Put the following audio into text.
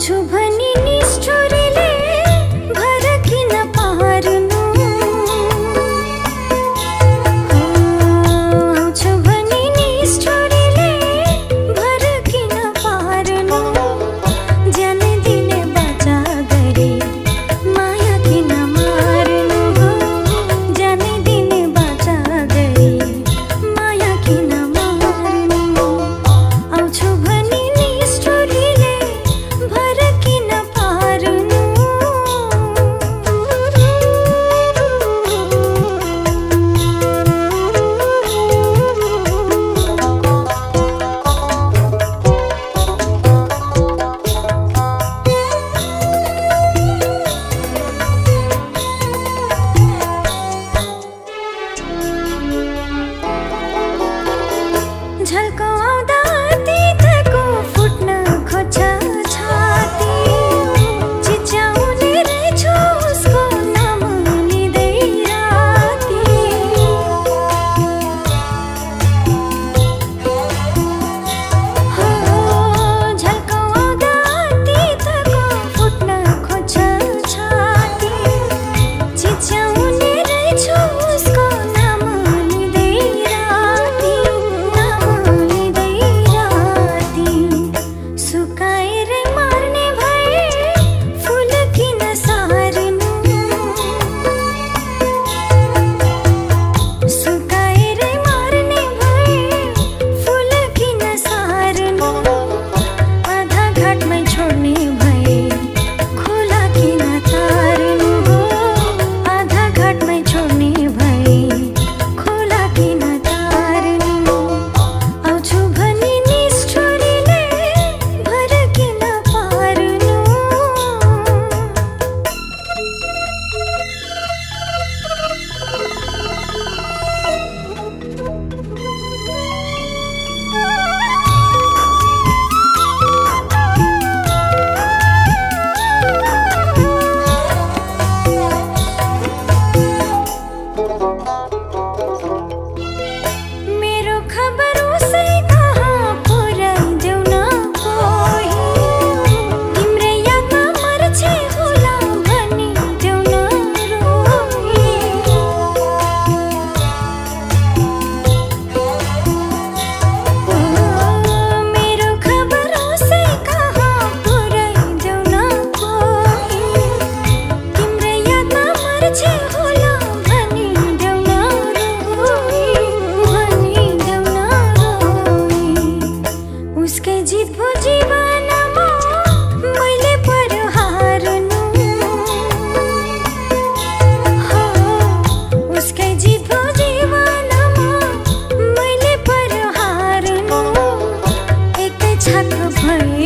触碰你 play